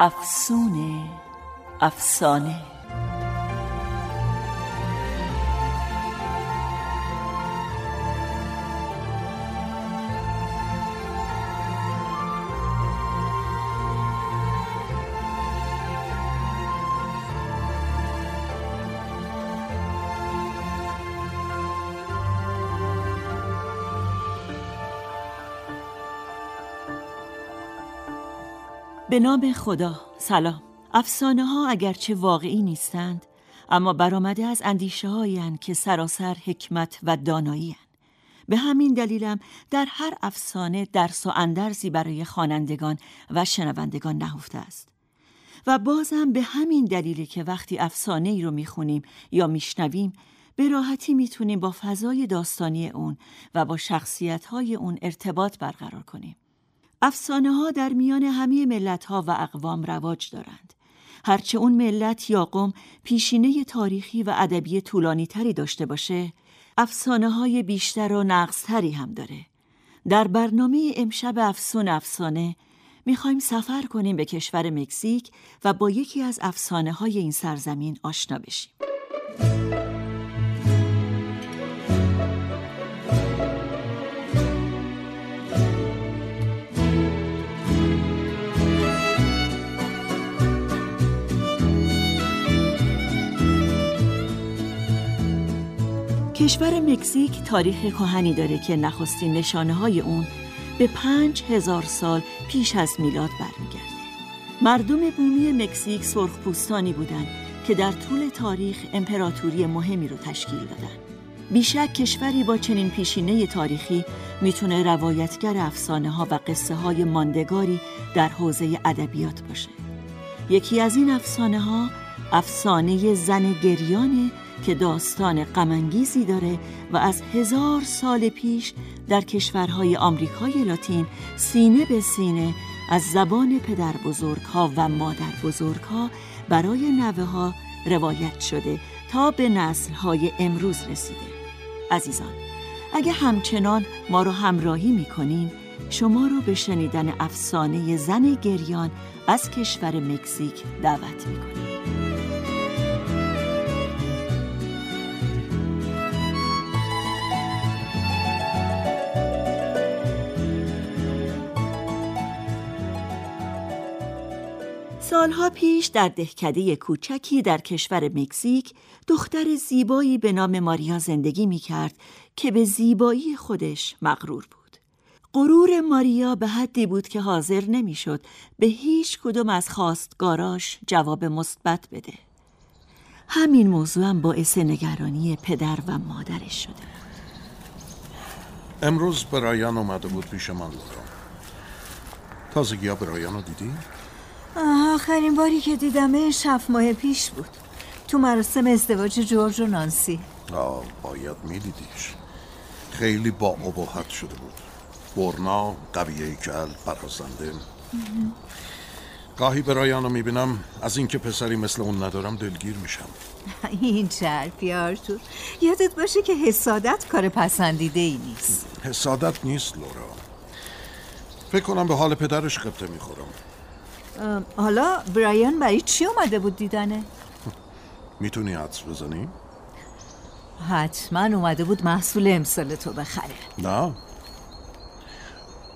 افسونه افسانه. به نام خدا. سلام. افسانه ها اگرچه واقعی نیستند اما برآمده از اندیشه هایی که سراسر حکمت و دانایی به همین دلیلم در هر افسانه درس و اندرزی برای خوانندگان و شنوندگان نهفته است. و بازم به همین دلیلی که وقتی افسانه ای رو می‌خونیم یا میشنویم به راحتی می‌تونیم با فضای داستانی اون و با شخصیت های اون ارتباط برقرار کنیم. افسانه ها در میان همه ملت ها و اقوام رواج دارند. هرچه اون ملت یا قوم پیشینه تاریخی و ادبی طولانی تری داشته باشه، افسانه های بیشتر و نقصتری هم داره. در برنامه امشب افسون افسانه می‌خوایم سفر کنیم به کشور مکزیک و با یکی از افسانه های این سرزمین آشنا بشیم. کشور مکزیک تاریخ کهنی داره که نخستین نشانه های اون به پنج هزار سال پیش از میلاد برمیگرده. مردم بومی مکزیک سرخپوستانی بودند که در طول تاریخ امپراتوری مهمی رو تشکیل دادن. بیشک کشوری با چنین پیشینه تاریخی می‌تونه روایتگر افسانه ها و قصه های ماندگاری در حوزه ادبیات باشه. یکی از این افسانه ها افسانه زن گریانه که داستان غمانگیزی داره و از هزار سال پیش در کشورهای آمریکای لاتین سینه به سینه از زبان پدر بزرگ ها و مادر بزرگ ها برای نوه ها روایت شده تا به نسل های امروز رسیده. عزیزان اگه همچنان ما رو همراهی می‌کنین شما رو به شنیدن افسانه زن گریان از کشور مکزیک دعوت می‌کنیم. سالها پیش در دهکده کوچکی در کشور مکزیک دختر زیبایی به نام ماریا زندگی می کرد که به زیبایی خودش مغرور بود. غرور ماریا به حدی بود که حاضر نمی‌شد به هیچ کدوم از خواستگاراش جواب مثبت بده. همین موضوع هم باعث نگرانی پدر و مادرش شده امروز برایان اومده بود پیش من لورا تازگی ها برایان دیدی؟ آخرین باری که دیدمش هفت ماه پیش بود. تو مراسم ازدواج جورج و نانسی. آه باید میدیدیش. خیلی با ابهت شده بود. برنا قویه کل برازنده. گاهی برایان رو می‌بینم از اینکه پسری مثل اون ندارم دلگیر میشم. این چرفی آرتور یادت باشه که حسادت کار پسندیده ای نیست. حسادت نیست لورا. فکر کنم به حال پدرش قبطه می‌خورم. حالا برایان برای چی اومده بود دیدنه؟ می‌تونی حدس بزنی؟ حتما اومده بود محصول امسال تو بخره نه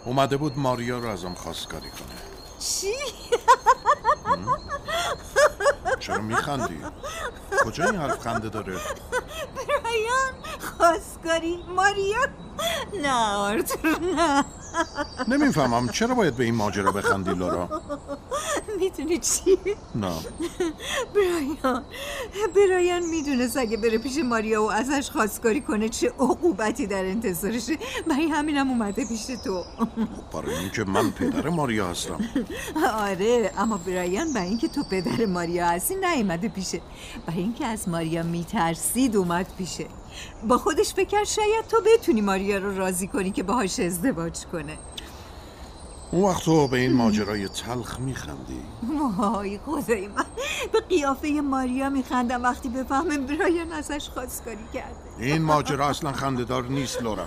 اومده بود ماریا رو ازم خواستگاری کنه چی؟ چرا میخندی؟ کجا این حرف خنده داره؟ برایان خواستگاری ماریا نه آرتور نه نمی‌فهمم چرا باید به این ماجرا بخندی لورا می‌دونی چی؟ نه. برایان. برایان می‌دونست اگه بره پیش ماریا و ازش خواستگاری کنه چه عقوبتی در انتظارشه برای همینم اومده پیش تو. برای اینکه من پدر ماریا هستم. آره اما برایان برای اینکه تو پدر ماریا هستی نیومده پیشه. برای اینکه از ماریا میترسید اومد پیشه. با خودش فکر شاید تو بتونی ماریا رو راضی کنی که باهاش ازدواج کنه. اون وقت تو به این ماجرای تلخ میخندی؟ وای خدای من. به قیافه ماریا میخندم وقتی بفهمم برایان ازش خواستگاری کرده. این ماجرا اصلا خندهدار نیست لورا.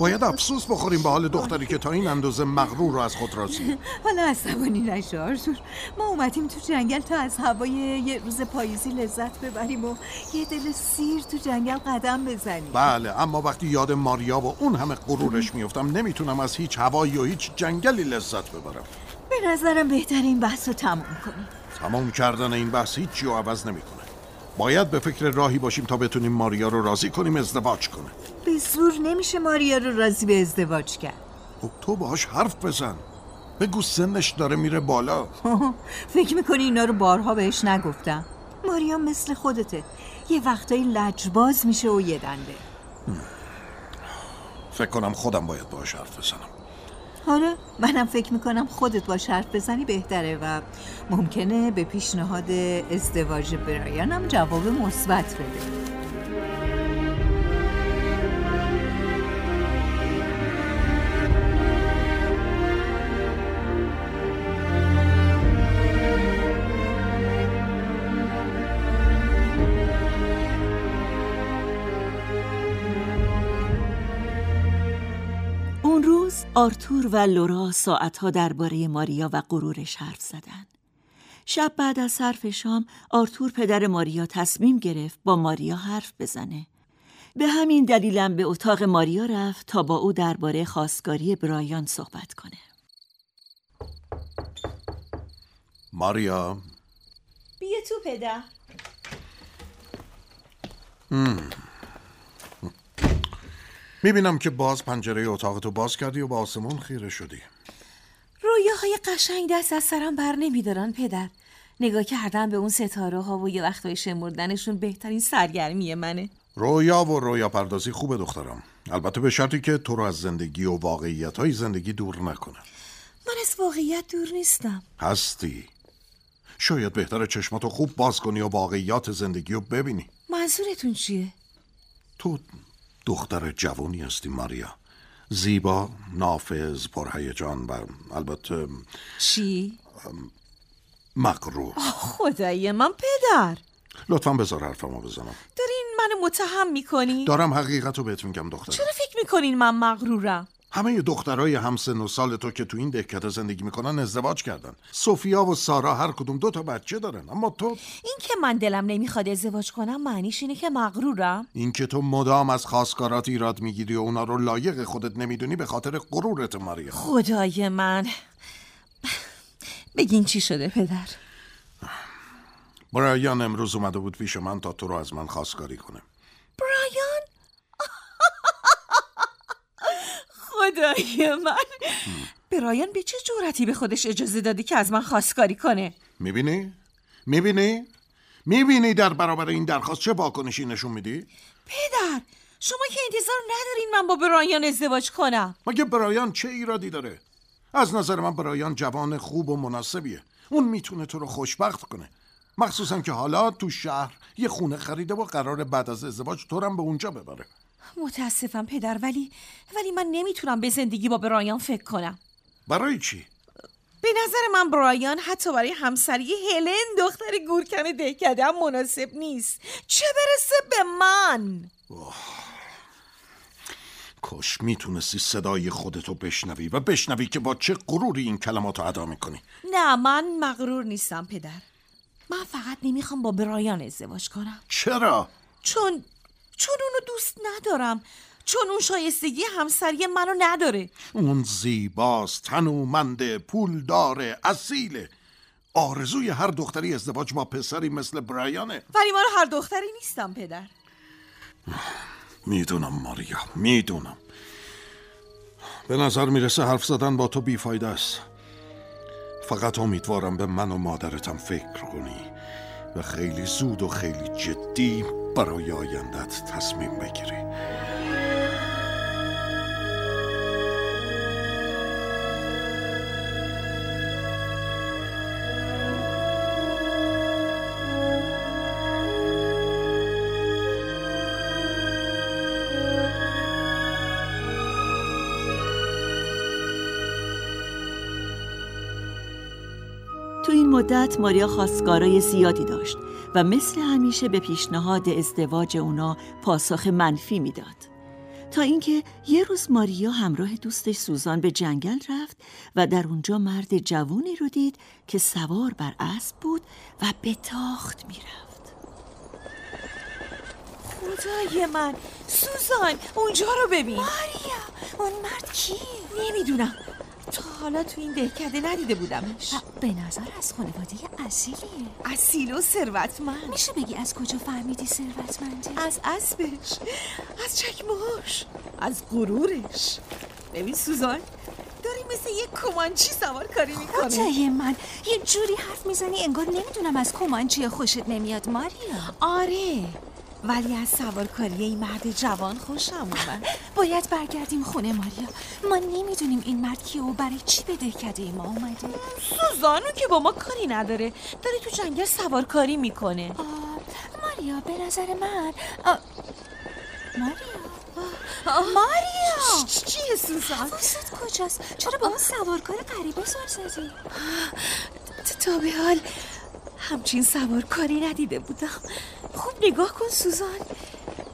باید افسوس بخوریم به حال دختری که تا این اندازه مغرور رو از خود راضی. حالا عصبانی نشو آرزور. ما اومدیم تو جنگل تا از هوای یه روز پاییزی لذت ببریم و یه دل سیر تو جنگل قدم بزنیم. بله اما وقتی یاد ماریا و اون همه غرورش میفتم نمی‌تونم از هیچ هوایی و هیچ جنگلی لذت ببرم. به نظرم بهتر این بحث رو تموم کنیم. تمام کردن این بحث هیچی رو عوض نمی‌کنه باید به فکر راهی باشیم تا بتونیم ماریا رو راضی کنیم ازدواج کنه. به زور نمیشه ماریا رو راضی به ازدواج کرد. خب تو باهاش حرف بزن. بگو سنش داره میره بالا. فکر می‌کنی اینا رو بارها بهش نگفتم؟ ماریا مثل خودته. یه وقتایی لجباز میشه و یه دنده. فکر کنم خودم باید باهاش حرف بزنم. حالا منم فکر می‌کنم خودت با حرف بزنی بهتره و ممکنه به پیشنهاد ازدواج برایانم جواب مثبت بده. آرتور و لورا ساعتها درباره ماریا و غرورش حرف زدن. شب بعد از صرف شام آرتور پدر ماریا تصمیم گرفت با ماریا حرف بزنه. به همین دلیلم به اتاق ماریا رفت تا با او درباره خواستگاری برایان صحبت کنه. ماریا بیا تو پدر می‌بینم که باز پنجره اتاقتو باز کردی و با آسمون خیره شدی. رویاهای قشنگ دست از سرم بر نمیدارن پدر. نگاه کردن به اون ستاره ها و یه وقتای شمردنشون بهترین سرگرمی منه. رویا و رویا پردازی خوبه دخترم. البته به شرطی که تو رو از زندگی و واقعیت های زندگی دور نکنه من از واقعیت دور نیستم. هستی. شاید بهتر چشماتو خوب باز کنی و واقعیات زندگی رو ببینی. منظورتون چیه؟ تو دختر جوانی هستی ماریا زیبا، نافذ، پرهیجان و البته چی؟ مغرور خدای من پدر لطفا بذار حرفمو بزنم دارین منو متهم می‌کنی؟ دارم حقیقت رو بهت میگم دختر چرا فکر می‌کنین من مغرورم؟ همه دخترای همسن و سال تو که تو این دهکده زندگی می‌کنن ازدواج کردن. سوفیا و سارا هر کدوم دو تا بچه دارن اما تو؟ این که من دلم نمی‌خواد ازدواج کنم معنیش اینه که مغرورم؟ اینکه تو مدام از خواستگارات ایراد می‌گیری و اونا رو لایق خودت نمی‌دونی به خاطر غرورت ماریا خدای من. بگین چی شده پدر؟ برایان امروز اومده بود پیش من تا تو رو از من خواستگاری کنه. برایان؟ خدای من برایان به چه جورتی به خودش اجازه دادی که از من خواستگاری کنه می‌بینی؟ می‌بینی؟ می‌بینی در برابر این درخواست چه واکنشی نشون میدی؟ پدر شما که انتظار ندارین من با برایان ازدواج کنم مگه برایان چه ایرادی داره؟ از نظر من برایان جوان خوب و مناسبیه اون می‌تونه تو رو خوشبخت کنه مخصوصا که حالا تو شهر یه خونه خریده و قرار بعد از ازدواج تو رو هم به اونجا ببره متاسفم پدر ولی ولی من نمی‌تونم به زندگی با برایان فکر کنم. برای چی؟ به نظر من برایان حتی برای همسری هلن دختر گورکن دهکده هم مناسب نیست. چه برسه به من؟ کاش می‌تونستی صدای خودتو بشنوی و بشنوی که با چه غروری این کلماتو ادا می‌کنی. نه من مغرور نیستم پدر. من فقط نمی‌خوام با برایان ازدواج کنم. چرا؟ چون چون اونو دوست ندارم. چون اون شایستگی همسری منو نداره. اون زیباست تنومنده پولداره اصیله آرزوی هر دختری ازدواج با پسری مثل برایانه. ولی من هر دختری نیستم پدر. می‌دونم ماریا می‌دونم. به نظر می‌رسه حرف زدن با تو بیفایده است. فقط امیدوارم به من و مادرتم فکر کنی. و خیلی زود و خیلی جدی برای آیندت تصمیم بگیری. مدت ماریا خواستگارای زیادی داشت و مثل همیشه به پیشنهاد ازدواج اونا پاسخ منفی می‌داد. تا اینکه یه روز ماریا همراه دوستش سوزان به جنگل رفت و در اونجا مرد جوونی رو دید که سوار بر اسب بود و به تاخت می‌رفت. خدای من سوزان اونجا رو ببین ماریا اون مرد کی؟ نمی‌دونم تا حالا تو این دهکده ندیده بودمش به نظر از خانواده اصیلیه. اصیل و ثروتمند. میشه بگی از کجا فهمیدی ثروتمنده؟ از اسبش. از چکمهاش. از غرورش. ببین سوزان داری مثل یه کمانچی سوار کاری می‌کنه خدای من یه جوری حرف می‌زنی انگار نمی‌دونم از کمانچی خوشت نمیاد ماریا. آره. ولی از سوارکاری این مرد جوان خوشم اومد. باید برگردیم خونه ماریا ما نمی‌دونیم این مرد کیه و برای چی به دهکده ما اومده. سوزانو که با ما کاری نداره. داره تو جنگل سوارکاری می‌کنه. ماریا به نظر من. آه، ماریا. ماریا! چیه سوزان؟ حواست کجاست؟ چرا با اون سوارکار غریبه سر زدی ت- تا به حال همچین سوارکاری ندیده بودم. خوب نگاه کن سوزان.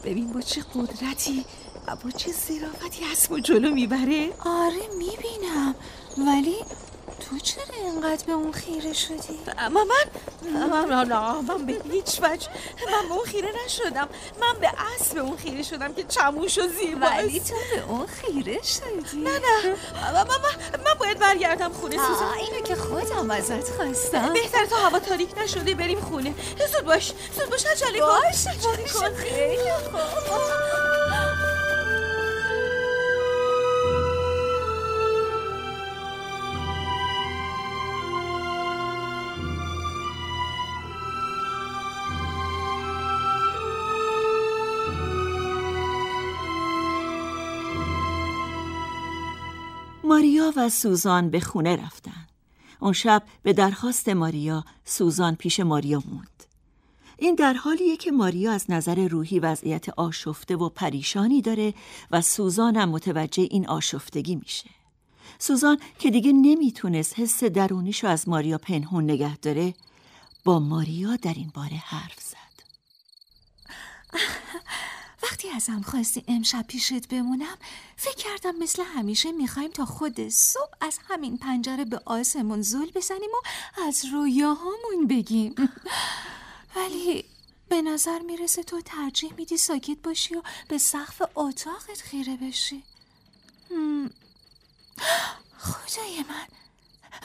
ببین با چه قدرتی و با چه ظرافتی اسب و جلو می‌بره. آره می‌بینم. ولی تو چرا اینقدر به اون خیره شدی؟ اما من من نه, من به هیچ وجه من به اون خیره نشدم. من به اسب اون خیره شدم که چموش و زیباست ولی تو به اون خیره شدی. نه نه. من, من, من, باید برگردم خونه سوزان اینو که خودم ازت خواستم. بهتر تا هوا تاریک نشده بریم خونه. زود باش. زود باش عجله عجله باشه کن. خیلی خوب. ماریا و سوزان به خونه رفتن. اون شب به درخواست ماریا سوزان پیش ماریا موند. این در حالیه که ماریا از نظر روحی وضعیت آشفته و پریشانی داره و سوزان هم متوجه این آشفتگی میشه. سوزان که دیگه نمی‌تونست حس درونیشو از ماریا پنهون نگه داره با ماریا در این باره حرف زد. وقتی ازم خواستی امشب پیشت بمونم فکر کردم مثل همیشه می‌خوایم تا خود صبح از همین پنجره به آسمون زل بزنیم و از رویاهامون بگیم. ولی به نظر می‌رسه تو ترجیح میدی ساکت باشی و به سقف اتاقت خیره بشی. خدای من.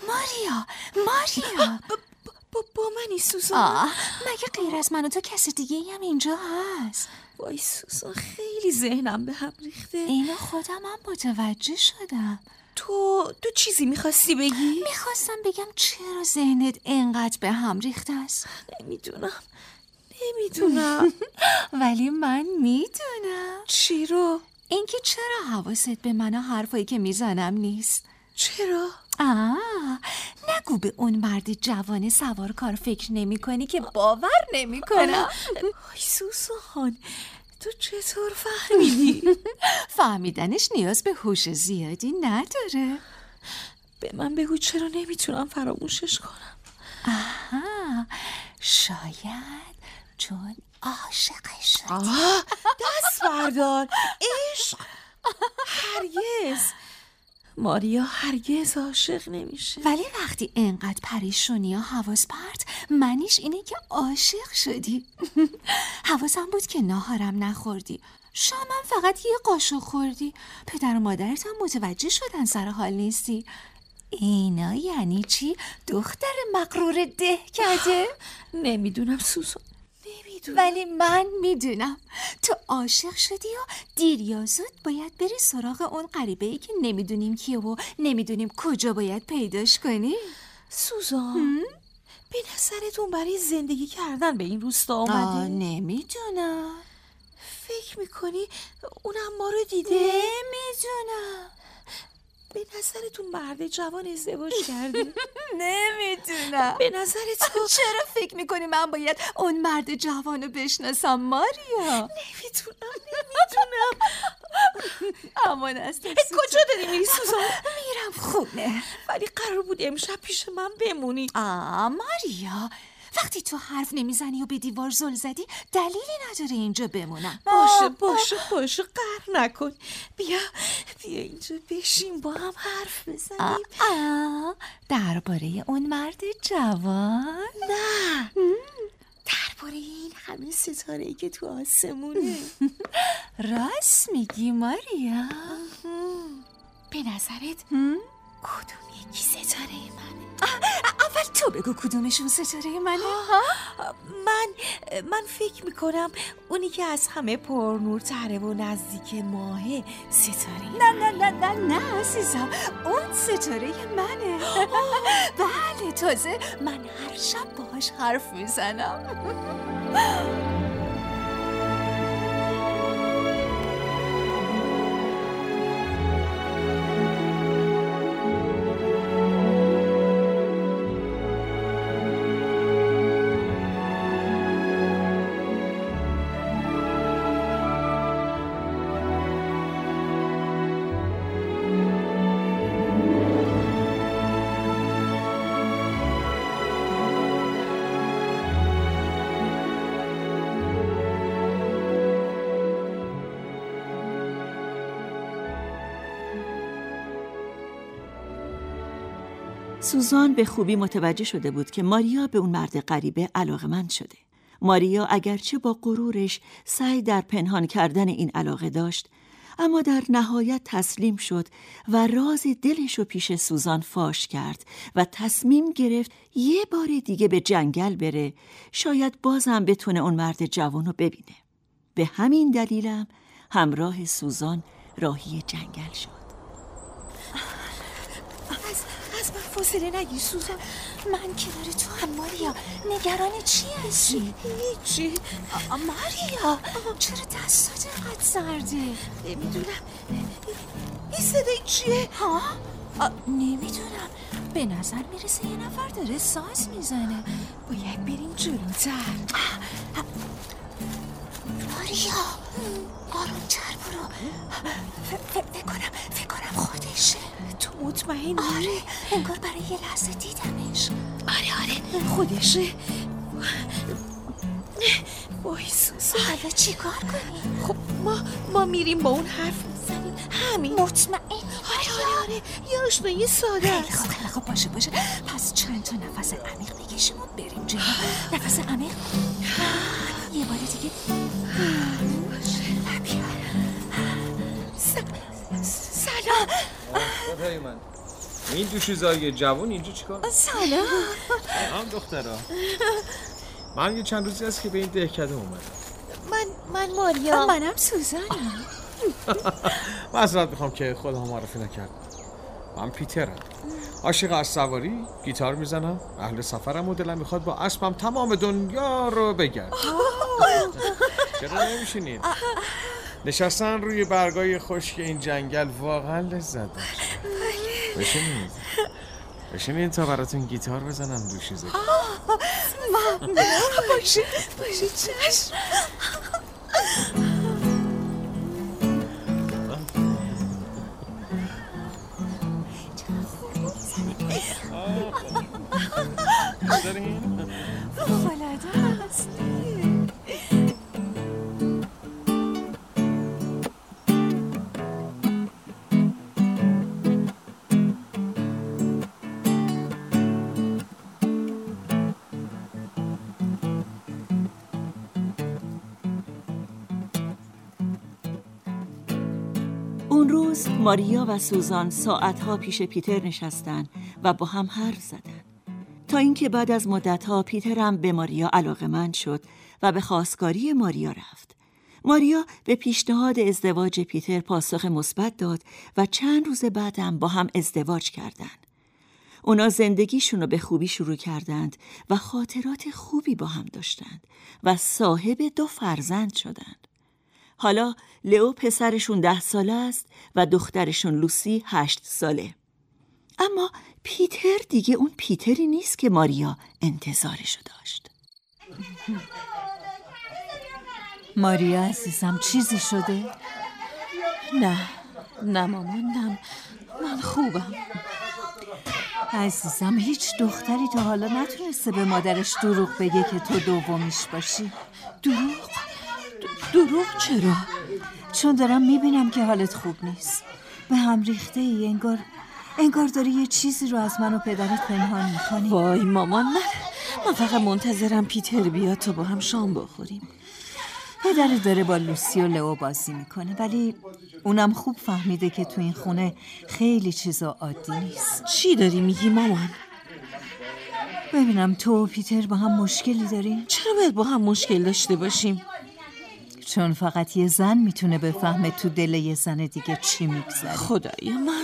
ماریا ماریا. با, با منی سوزان مگه غیر از من و تو کس دیگه هم اینجا هست؟ وای سوزان خیلی ذهنم به هم ریخته اینو خودم هم متوجه شدم تو تو چیزی می‌خواستی بگی؟ می‌خواستم بگم چرا ذهنت انقدر به هم ریخته است نمی‌دونم نمی‌دونم ولی من می‌دونم چی رو؟ اینکه چرا حواست به من و حرفایی که می‌زنم نیست چرا؟ آه نگو به اون مرد جوان سوارکار فکر نمی کنی که باور نمی کنم وای سوزان تو چطور فهمیدی؟ فهمیدنش نیاز به هوش زیادی نداره. به من بگو چرا نمی‌تونم فراموشش کنم؟ آها شاید چون عاشقش شدی. آه دست بردار عشق هرگز. ماریا هرگز عاشق نمیشه. ولی وقتی انقدر پریشونی و حواس پرت منیش اینه که عاشق شدی. حواسم بود که ناهارم نخوردی. شامم فقط یه قاشق خوردی. پدر و مادرت هم متوجه شدن سر حال نیستی. اینا یعنی چی؟ دختر مقرور ده کرده؟ نمی‌دونم سوزان نمی‌دونم ولی من می‌دونم. تو عاشق شدی و دیر یا زود باید بری سراغ اون غریبه ای که نمی‌دونیم کیه و نمی‌دونیم کجا باید پیداش کنی. سوزان به نظرتون برای زندگی کردن به این روستا آمده نمی‌دونم. فکر می‌کنی اونم ما رو دیده؟ نمی‌دونم. به نظرتون مرد جوان ازدواج کرده؟ نمی‌دونم به نظر تو چرا فکر می‌کنی من باید اون مرد جوان رو بشناسم ماریا؟ نمی‌تونم نمی‌تونم. امان است کجا داری میری سوزان؟ میرم خونه. ولی قرار بود امشب پیش من بمونی. آ ماریا. وقتی تو حرف نمی‌زنی و به دیوار زل زدی دلیلی نداره اینجا بمونم. باشه باشه باشه قهر نکن. بیا بیا اینجا بشین با هم حرف بزنیم. درباره اون مرد جوان. نه. درباره این همه ستاره ای که تو آسمونه. راست میگی ماریا. به نظرت کدوم یکی ستاره منه اول تو بگو کدومشون ستاره منه. من من فکر می‌کنم اونی که از همه پرنورتره و نزدیک ماهه ستاره نه نه نه نه نه عزیزم. اون ستاره منه. بله تازه من هر شب باهاش حرف می‌زنم. سوزان به خوبی متوجه شده بود که ماریا به اون مرد غریبه علاقمند شده. ماریا اگرچه با غرورش سعی در پنهان کردن این علاقه داشت اما در نهایت تسلیم شد و راز دلش رو پیش سوزان فاش کرد و تصمیم گرفت یه بار دیگه به جنگل بره. شاید بازم بتونه اون مرد جوان رو ببینه. به همین دلیلم همراه سوزان راهی جنگل شد. از, من فاصله نگیر سوزان من کنار تو هم ماریا. نگران چی هستی؟ هیچی. ماریا. چرا دستات اینقدر سرده؟ نمی‌دونم. این صدای چیه؟ ها؟ نمی‌دونم. به نظر می‌رسه یه نفر داره ساز می‌زنه. باید بریم جلوتر. ماریا. آرومتر برو. فکر کنم فکر کنم خودشه. مطمئنی؟ آره انگار برای یه لحظه دیدمش. آره آره. خودشه. وای سوزان حالا چی کار کنیم؟ خب ما ما میریم با اون حرف می‌زنیم. همین. مطمئن آره آره. آره یه آشنایی ساده است. خوب خیلی خوب. باشه باشه. پس چند تا نفس عمیق بکشیم و بریم جلو. نفس عمیق؟ یه بار دیگه. بیا. سلام. خدای من این دوشیزای جوون اینجا چیکار سلام. هم دخترا. من یه چند روزی است که به این دهکده اومدم. من من ماریا. منم سوزانم. معذرت می‌خوام که خودم معرفی نکردم. من پیترم. عاشق از سواری گیتار می‌زنم اهل سفرم و دلم می‌خواد با اسبم تمام دنیا رو بگردم چرا نمیشینین نشستن روی برگای خشک این جنگل واقعا لذت بخشه بشینید. بشینید تا براتون گیتار بزنم دوشیزه باشه باشه چشم. ماریا و سوزان ساعتها پیش پیتر نشستن و با هم حرف زدن. تا اینکه بعد از مدتها پیتر هم به ماریا علاقمند شد و به خواستگاری ماریا رفت. ماریا به پیشنهاد ازدواج پیتر پاسخ مثبت داد و چند روز بعدم با هم ازدواج کردند اونا زندگیشون رو به خوبی شروع کردند و خاطرات خوبی با هم داشتند و صاحب دو فرزند شدند. حالا لئو پسرشون ده ساله است و دخترشون لوسی هشت ساله. اما پیتر دیگه اون پیتری نیست که ماریا انتظارشو داشت. ماریا عزیزم چیزی شده؟ نه نه مامان نه من خوبم عزیزم هیچ دختری تا حالا نتونسته به مادرش دروغ بگه که تو دومیش باشی دروغ دروغ چرا؟ چون دارم می‌بینم که حالت خوب نیست به هم ریخته ای انگار انگار داری یه چیزی رو از من و پدرت پنهان می‌کنی وای مامان من من فقط منتظرم پیتر بیاد تا با هم شام بخوریم پدر داره با لوسی و لئو بازی می‌کنه ولی اونم خوب فهمیده که تو این خونه خیلی چیزا عادی نیست چی داری میگی مامان؟ ببینم تو و پیتر با هم مشکلی داریم چرا باید با هم مشکل داشته باشیم؟ چون فقط یه زن می‌تونه بفهمه تو دل یه زن دیگه چی میگذره. خدای من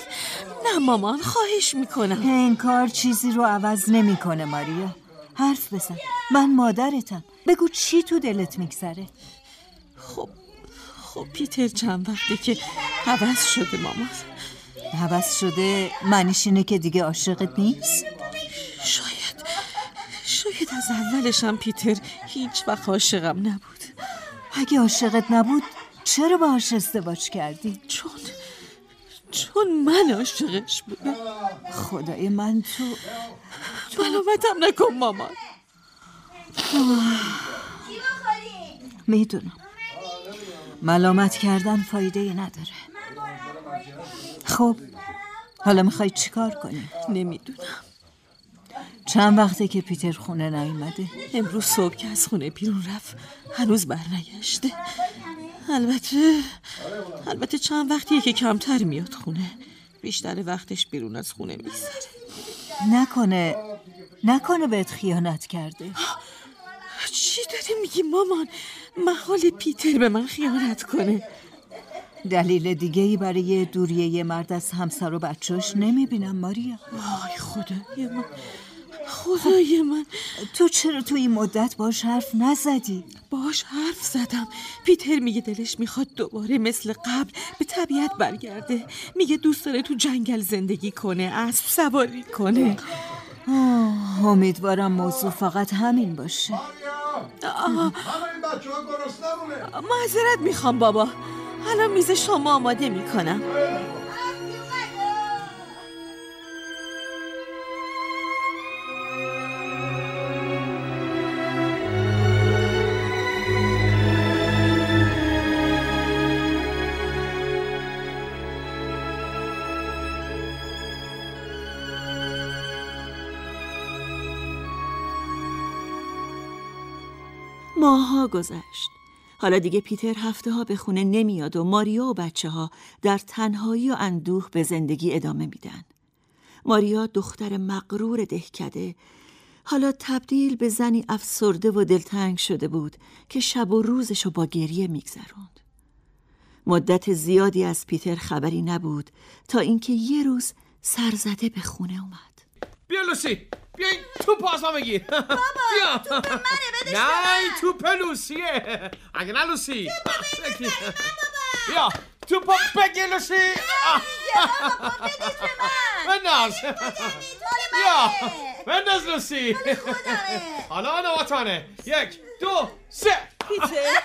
نه مامان خواهش می‌کنم. این کار چیزی رو عوض نمی‌کنه ماریا. حرف بزن. من مادرتم. بگو چی تو دلت میگذره. خب خب پیتر چند وقته که حوض شده مامان. حوض شده معنیش اینه که دیگه عاشقت نیست؟ شاید شاید از اولشم پیتر هیچ وقت عاشقم نبود. اگه عاشقت نبود چرا باهاش ازدواج کردی؟ چون چون من عاشقش بودم. خدای من تو ملامتم نکن مامان. می‌دونم. ملامت کردن فایده ای نداره. خب حالا می‌خوای چیکار کنی؟ نمی‌دونم. چند وقته که پیتر خونه نیومده؟ امروز صبح که از خونه بیرون رفت هنوز برنگشته. البته البته چند وقتیه که کمتر میاد خونه. بیشتر وقتش بیرون از خونه میگذره. نکنه نکنه بهت خیانت کرده. چی داری میگی مامان؟ محال پیتر به من خیانت کنه. دلیل دیگه ای برای دوریه یه مرد از همسر و بچهش نمی‌بینم ماریا. وای خدای من. خدای من. تو چرا تو این مدت باش حرف نزدی؟ باش حرف زدم. پیتر میگه دلش می‌خواد دوباره مثل قبل به طبیعت برگرده. میگه دوست داره تو جنگل زندگی کنه اسب سواری کنه. آه، امیدوارم موضوع فقط همین باشه. معذرت می‌خوام بابا. الان میز شما آماده می‌کنم. ماها گذشت. حالا دیگه پیتر هفته ها به خونه نمیاد و ماریا و بچه ها در تنهایی و اندوه به زندگی ادامه میدن. ماریا دختر مغرور دهکده حالا تبدیل به زنی افسرده و دلتنگ شده بود که شب و روزشو با گریه میگذروند. مدت زیادی از پیتر خبری نبود تا اینکه یه روز سرزده به خونه اومد. بیا لوسی. بیا این توپ ما بگیر بابا بیا. توپ منه بدش نه این توپ لوسیه. اگه نه لوسی. بیا. توپ بگیر لوسی. بنداز بیا. بنداز لوسی. حالا نواتانه یک دو سه. پیتر.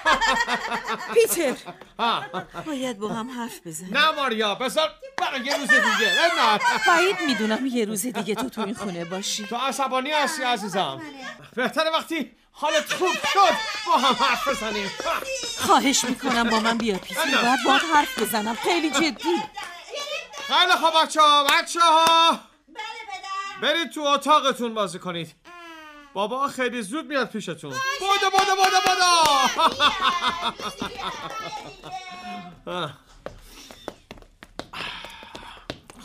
پیتر. ها. باید با هم حرف بزنیم. نه ماریا بذار برای یه روز دیگه. بنداز بعید می‌دونم یه روز دیگه تو تو این خونه باشی. تو عصبانی هستی عزیزم. بهتره وقتی حالت خوب شد با هم حرف بزنیم. خواهش می‌کنم با من بیا پیتر. نه. باید باید حرف بزنم. خیلی جدی. خیلی خوب بچه ها بچه ها برید تو اتاقتون بازی کنید. بابا خیلی زود میاد پیشتون. بودو بودو بودو بودو.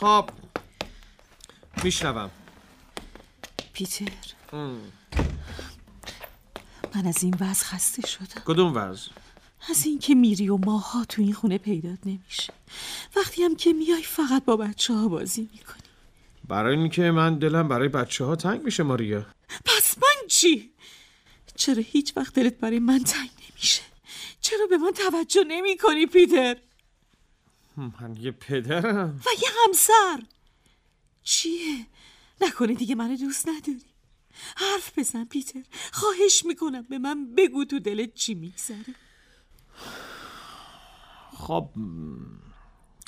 خب. میشنوم. پیتر. من از این وضع خسته شدم. کدوم وضع؟ از این که میری و ماها تو این خونه پیدات نمیشه وقتی هم که میای فقط با بچه ها بازی می‌کنی. برای اینکه من دلم برای بچه ها تنگ میشه ماریا پس من چی؟ چرا هیچ وقت دلت برای من تنگ نمیشه؟ چرا به من توجه نمی کنی پیتر؟ من یه پدرم و یه همسر چیه؟ نکنه دیگه منو دوست نداری حرف بزن پیتر خواهش می‌کنم به من بگو تو دلت چی میگذره خب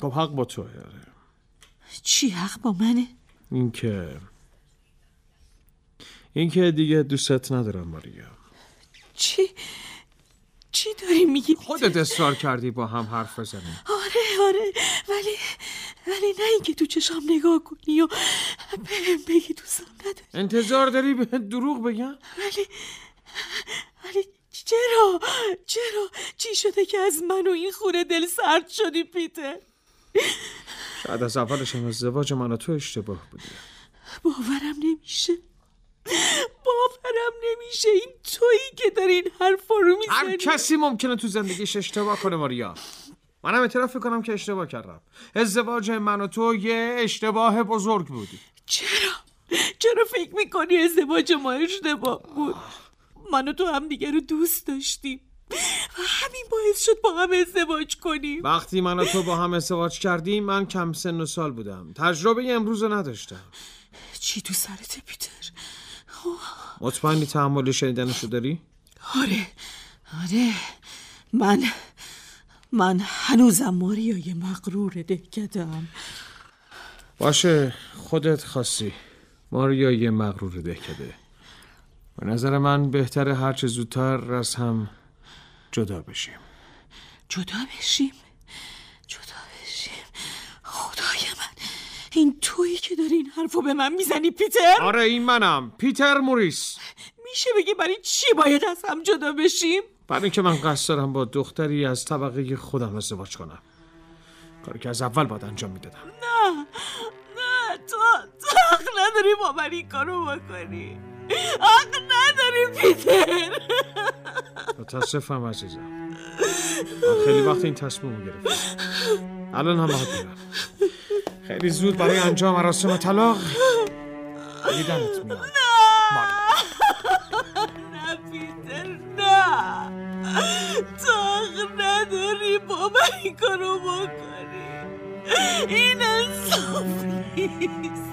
خب حق با تو یاره چی حق با منه؟ اینکه اینکه دیگه دوستت ندارم ماریا. چی؟ چی داری میگی؟ خودت اصرار کردی با هم حرف بزنیم. آره آره ولی ولی نه اینکه تو چشام نگاه کنی و بهم بگی دوستم نداری. انتظار داری به دروغ بگم؟ ولی ولی چرا؟ چرا؟ چی شده که از من و این خونه دل سرد شدی پیتر؟ شاید از اولش هم ازدواج من و تو اشتباه بوده باورم نمیشه. باورم نمیشه. این تویی که داری این حرفا رو هر می‌زنی کسی ممکنه تو زندگیش اشتباه کنه ماریا. منم اعتراف کنم که اشتباه کردم. ازدواج من و تو یه اشتباه بزرگ بود چرا؟ چرا فکر می‌کنی ازدواج ما اشتباه بود؟ من و تو هم دیگه رو دوست داشتیم. و همین باعث شد با هم ازدواج کنیم. وقتی من و تو با هم ازدواج کردیم من کم سن و سال بودم. تجربه امروز رو نداشتم. چی تو سرته پیتر؟ مطمئنی تحمل شنیدنشو داری؟ آره. آره. من من هنوزم ماریای مغرور دهکدم. باشه خودت خاصی ماریا یه مغرور دهکده. به نظر من بهتره هرچه زودتر از هم جدا بشیم. جدا بشیم؟ جدا بشیم؟ خدای من این تویی که داری این حرفو به من می‌زنی پیتر؟ آره این منم پیتر موریس. میشه بگی برای چی باید از هم جدا بشیم؟ برای اینکه من قصد دارم با دختری از طبقه خودم ازدواج کنم. کاری که از اول باید انجام می‌دادم. نه نه تو تو حق نداری با من این کارو بکنی. حق نداری پیتر. متاسفم عزیزم. من خیلی وقت این تصمیم گرفتم. الان هم باید برم خیلی زود برای انجام مراسم طلاق. دیدنت میام نه پیتر نه. تو حق نداری با من کارو بکنی. این انصاف نیست.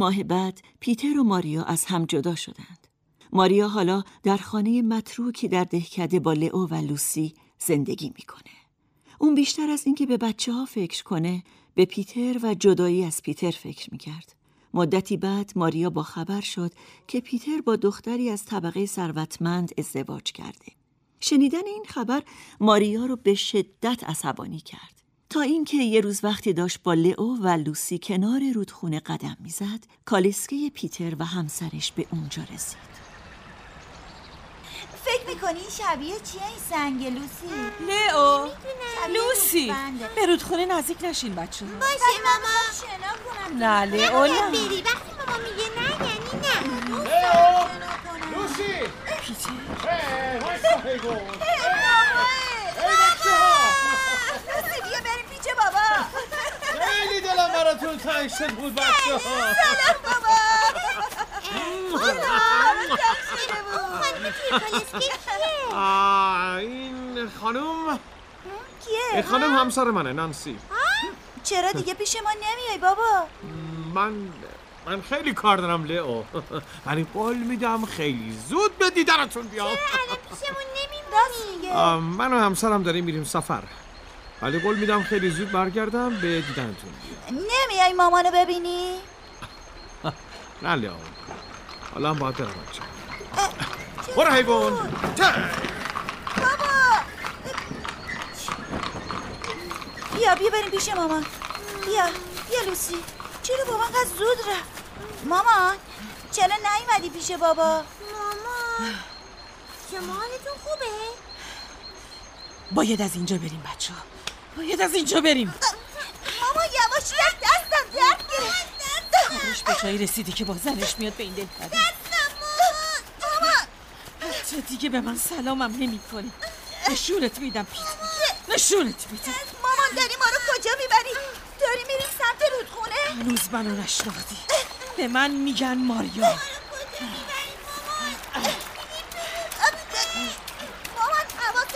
ماه بعد پیتر و ماریا از هم جدا شدند. ماریا حالا در خانه متروکی در دهکده با لئو و لوسی زندگی می‌کنه. اون بیشتر از اینکه به بچه ها فکر کنه به پیتر و جدایی از پیتر فکر می‌کرد. مدتی بعد ماریا با خبر شد که پیتر با دختری از طبقه ثروتمند ازدواج کرده. شنیدن این خبر ماریا رو به شدت عصبانی کرد. تا اینکه یه روز وقتی داشت با لئو و لوسی کنار رودخونه قدم می‌زد کالسکه پیتر و همسرش به اونجا رسید. فکر می‌کنی شبیه چیه این سنگ لوسی؟ لئو؟ لوسی. به رودخونه نزدیک نشین بچه باشه ماما. شنا کنم نه لئو نه. بری. وقتی ماما میگه نه یعنی نه. لوسی. لوسی بیا بریم پیچ بابا خیلی دلم براتون تنگ شد بود. بچه ها آه، این خانم؟ کیه؟ این خانم همسر منه نانسی. چرا دیگه پیش ما نمیای بابا؟ من من خیلی کار دارم لئو. ولی قول میدم خیلی زود به دیدنتون بیام. پیشمون نمیمونی؟ من و همسرم داریم میریم سفر. ولی قول میدم خیلی زود برگردم به دیدنتون. نمیای مامانو ببینی؟ نه لئو حالا هم باید برم بچه برو حیوان. بیا بیا بریم پیش مامان بیا بیا لوسی. چرا بابا انقدر زود رفت؟ مامان چرا نیومدی پیش بابا؟ مامان شما حالتون خوبه؟ باید از اینجا بریم بچه ها باید از اینجا بریم. ماما یواش یک دستم درد گرفت. خودش به جایی رسیدی که با زنش میاد به این دلکده ماما. تو دیگه به من سلامم نمی کنی نشونت میدم پیت. نشونت میدم. مامان داری ما رو کجا می‌بری؟ داری میریم سمت رودخونه؟ هنوز منو نشناختی. به من میگن ماریا مامان حواست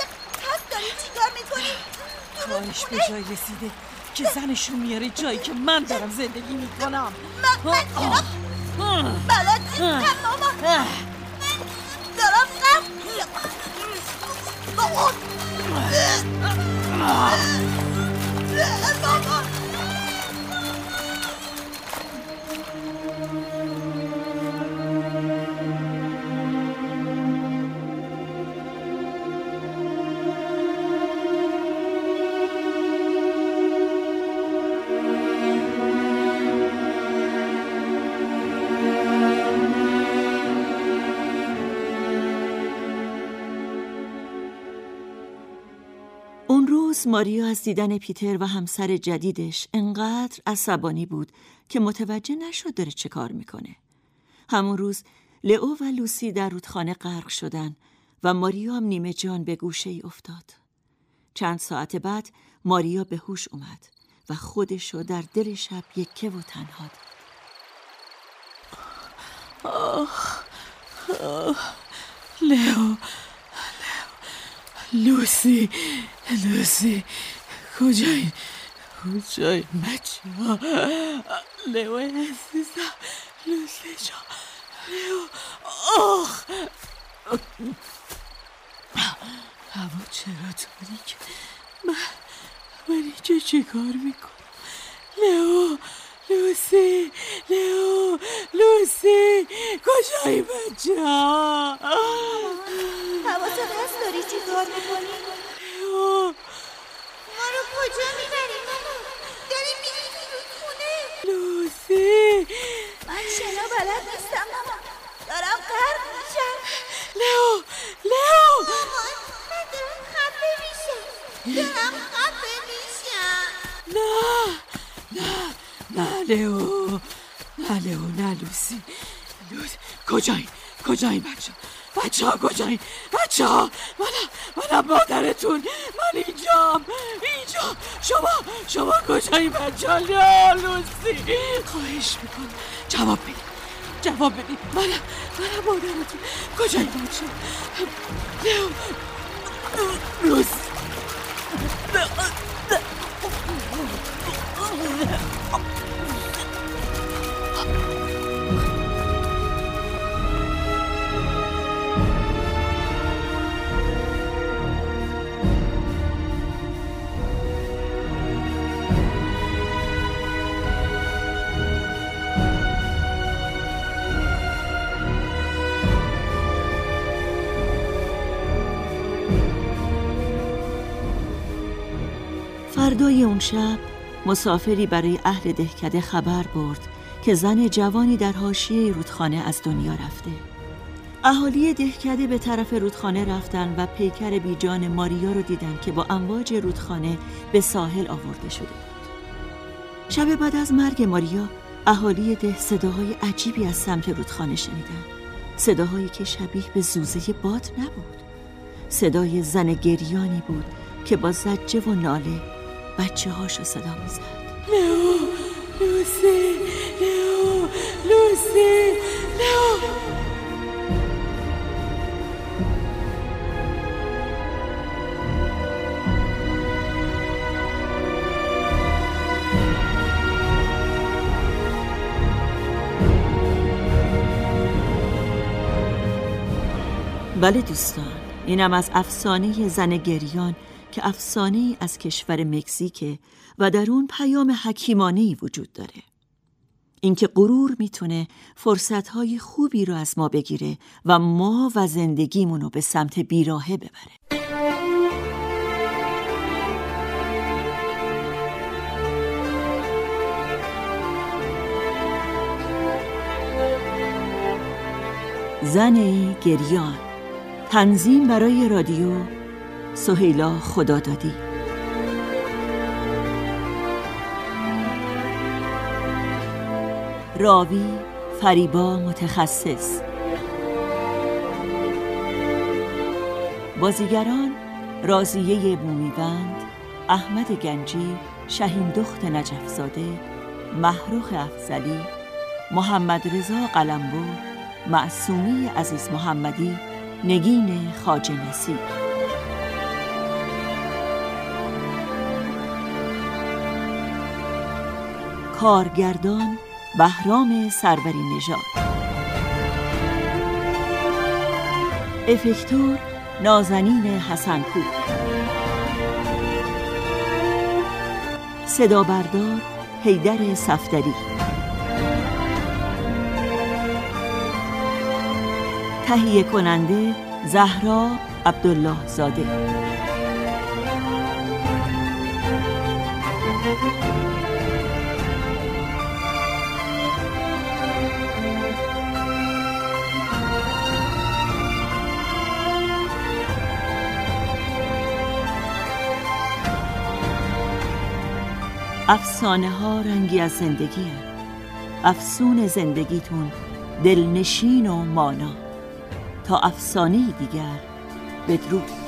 هست داری چیکار می‌کنی کارش به جای رسیده که زنشون میاره جایی که من دارم زندگی می‌کنم. من بلد نیستم ماما دارم غم ماریا از دیدن پیتر و همسر جدیدش انقدر عصبانی بود که متوجه نشد داره چه کار می‌کنه. همون روز لئو و لوسی در رودخانه غرق شدن و ماریا هم نیمه جان به گوشه ای افتاد. چند ساعت بعد ماریا به هوش اومد و خودشو در دل شب یکه و تنها دید. لئو لوسی لوسی کجایی کجایی بچه ها؟ لئو عزیزم لوسی جان لئو آخ! هوا چرا تاریک من من اینجا چه کار می‌کنم؟ لئو! لوسی لئو لوسی کجایی بچه ها؟ حواست هست داری چیکار می‌کنی؟ لئو. ما رو کجا می‌بری ماما داری میری تو رودخونه لوسی. من شنا بلد نیستم ماما. دارم غرق میشم. لئو لئو. مامان من دارم خفه میشم. دارم لئو نه لئو نه لوسی. لوس. کجایی؟ کجایی بچه؟ بچه ها کجایی؟ بچه ها منم منم مادرتون. من اینجام اینجا. شما شما کجایی بچه؟ ها نه لوسی. خواهش می‌کنم. جواب بدید جواب بدید منم منم مادرتون. کجایی بچه؟ لئو لوسی فردای اون شب مسافری برای اهل دهکده خبر برد که زن جوانی در حاشیه رودخانه از دنیا رفته. اهالی دهکده به طرف رودخانه رفتن و پیکر بیجان ماریا رو دیدن که با امواج رودخانه به ساحل آورده شده بود. شب بعد از مرگ ماریا اهالی ده صداهای عجیبی از سمت رودخانه شنیدن. صداهایی که شبیه به زوزه باد نبود. صدای زن گریانی بود که با زجه و ناله بچه هاشو صدا می‌زد. لئو لوسی لئو لوسی لئو بله دوستان اینم از افسانه زن گریان که افسانه ای از کشور مکزیکه و در اون پیام حکیمانه ای وجود داره. اینکه غرور می‌تونه فرصتهای خوبی رو از ما بگیره و ما و زندگیمون رو به سمت بیراهه ببره. زن گریان تنظیم برای رادیو سهیلا خدادادی راوی فریبا متخصص. بازیگران رازیه بومیوند احمد گنجی شهین دخت نجفزاده محروخ افزلی محمد رضا قلمبو معصومی عزیز محمدی نگین خاج نصیر. کارگردان بهرام سروری نژاد. افکتور نازنین حسنپور. صدا بردار حیدر صفدری. تهیه کننده زهرا عبدالله زاده افسانه ها رنگی از زندگی افسون زندگیتون دلنشین و مانا. تا افسانه دیگر بدرود.